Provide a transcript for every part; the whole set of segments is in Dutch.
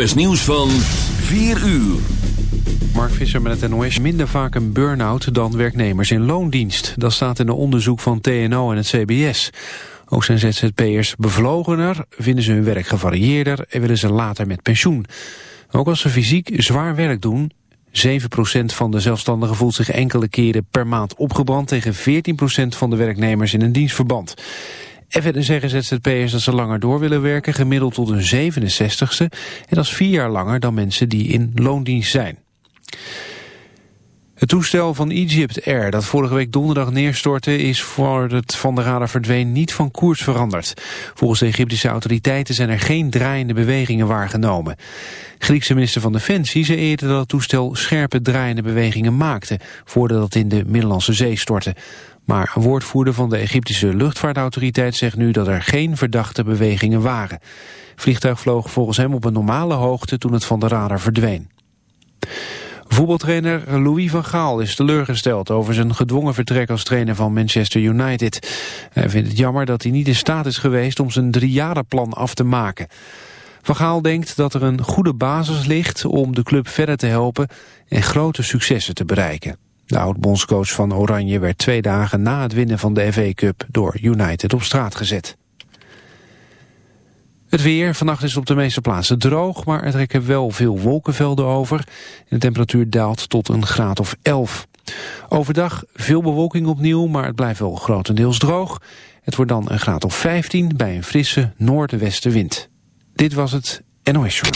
NOS Nieuws van 4 uur. Mark Visser met het NOS minder vaak een burn-out dan werknemers in loondienst. Dat staat in een onderzoek van TNO en het CBS. Ook zijn ZZP'ers bevlogener, vinden ze hun werk gevarieerder en willen ze later met pensioen. Ook als ze fysiek zwaar werk doen, 7% van de zelfstandigen voelt zich enkele keren per maand opgebrand tegen 14% van de werknemers in een dienstverband. En zeggen ZZP'ers dat ze langer door willen werken, gemiddeld tot een 67ste. En dat is vier jaar langer dan mensen die in loondienst zijn. Het toestel van Egypt Air dat vorige week donderdag neerstortte is voor het van de radar verdween niet van koers veranderd. Volgens de Egyptische autoriteiten zijn er geen draaiende bewegingen waargenomen. Griekse minister van Defensie zei eerder dat het toestel scherpe draaiende bewegingen maakte voordat het in de Middellandse Zee stortte. Maar een woordvoerder van de Egyptische luchtvaartautoriteit zegt nu dat er geen verdachte bewegingen waren. vliegtuig vloog volgens hem op een normale hoogte toen het van de radar verdween. Voetbaltrainer Louis van Gaal is teleurgesteld over zijn gedwongen vertrek als trainer van Manchester United. Hij vindt het jammer dat hij niet in staat is geweest om zijn driejarenplan af te maken. Van Gaal denkt dat er een goede basis ligt om de club verder te helpen en grote successen te bereiken. De oud-bondscoach van Oranje werd twee dagen na het winnen van de FA Cup door United op straat gezet. Het weer, vannacht is op de meeste plaatsen droog, maar er trekken wel veel wolkenvelden over. de temperatuur daalt tot een graad of 11. Overdag veel bewolking opnieuw, maar het blijft wel grotendeels droog. Het wordt dan een graad of 15 bij een frisse noordwestenwind. Dit was het NOS Show.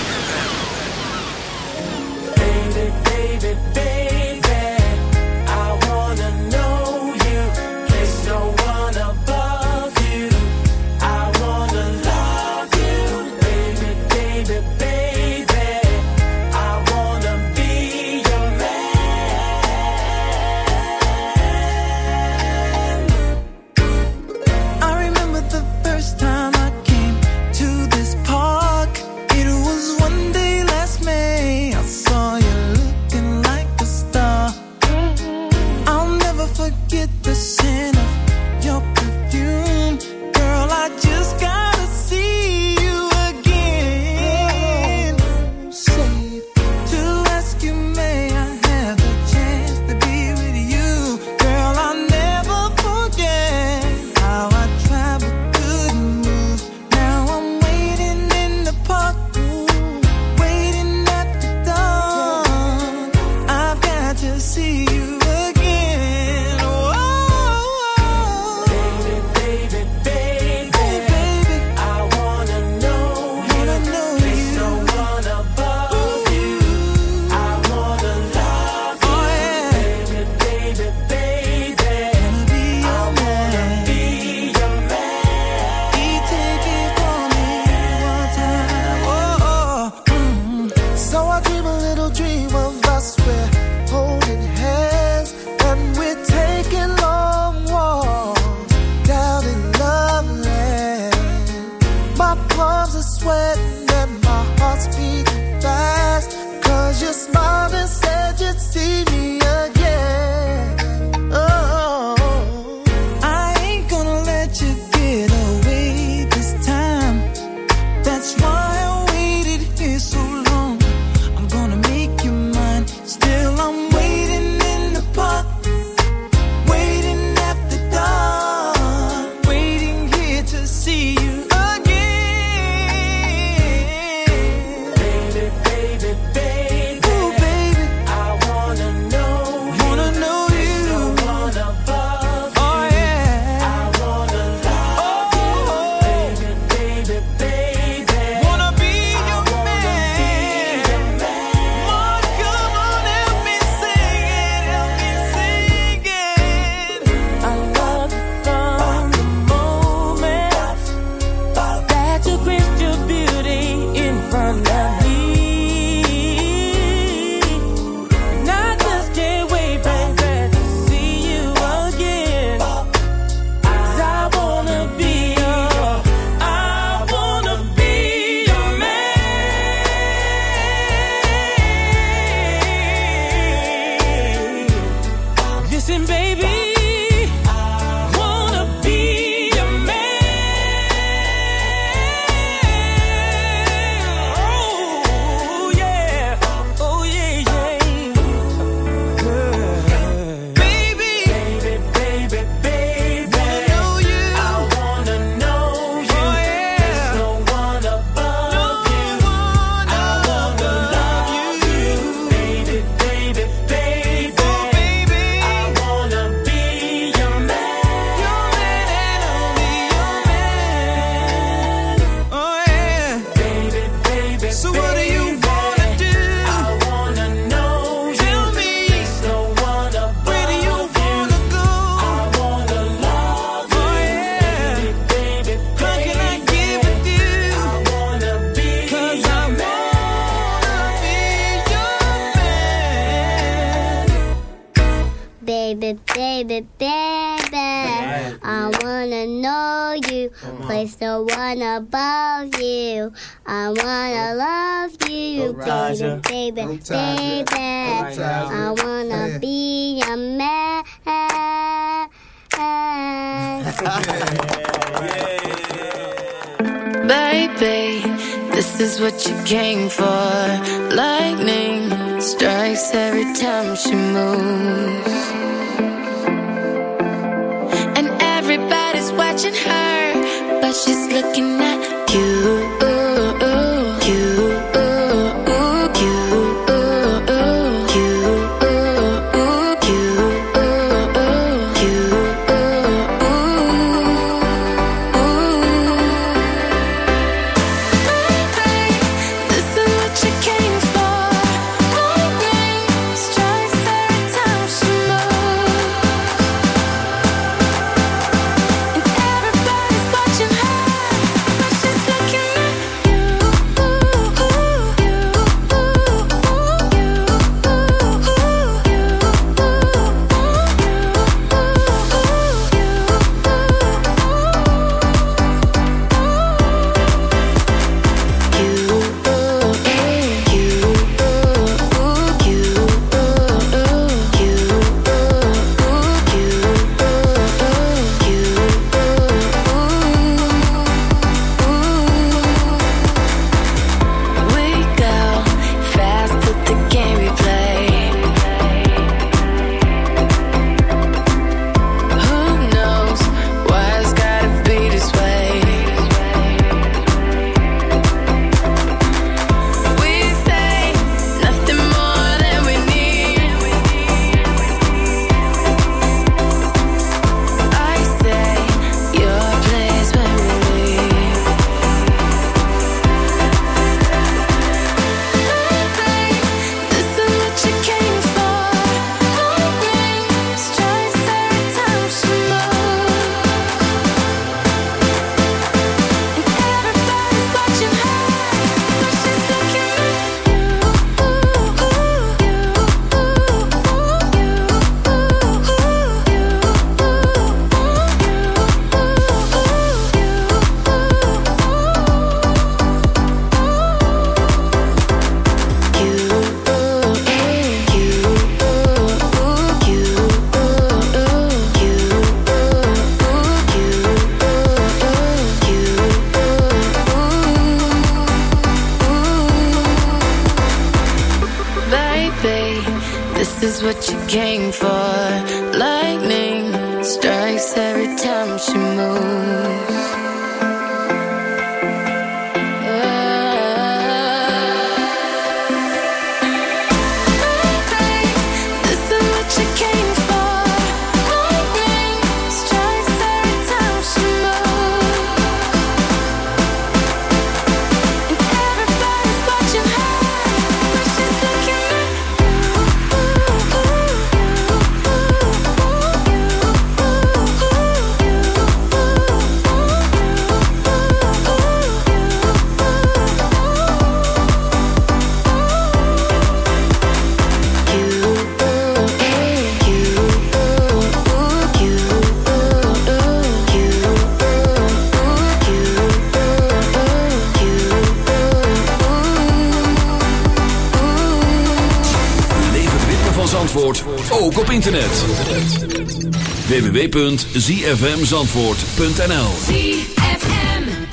zfmzandvoort.nl ZFM.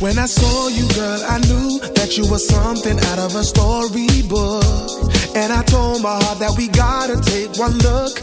When I saw you girl I knew that you were something out of a storybook. And I told my heart that we gotta take one look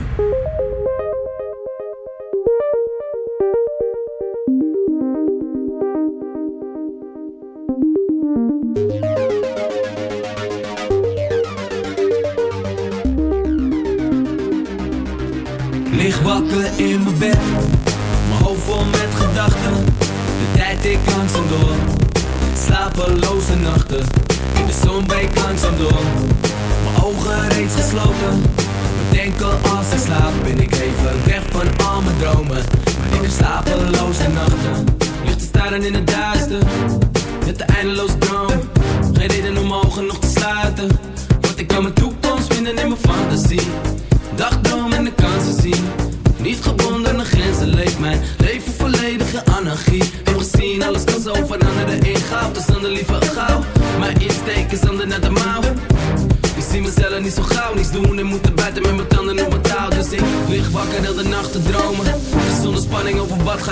Ben ik even weg van al mijn dromen.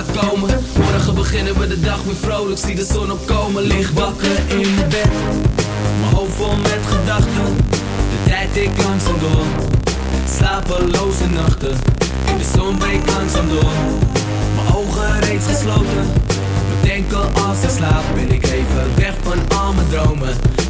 Morgen beginnen we de dag weer vrolijk, zie de zon opkomen. Lig wakker in bed, mijn hoofd vol met gedachten. De tijd ik langzaam door, slapeloze nachten. De zon breekt langzaam door, mijn ogen reeds gesloten. Bedenken als ik slaap, ben ik even weg van al mijn dromen.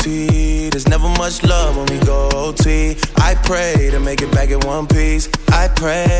OT, there's never much love when we go OT. I pray to make it back in one piece. I pray.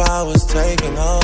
I was taking off.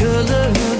color